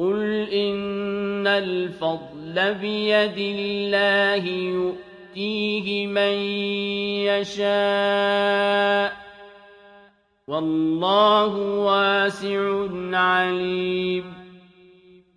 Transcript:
قل إن الفضل بيد الله يؤتيه من يشاء والله واسع عليم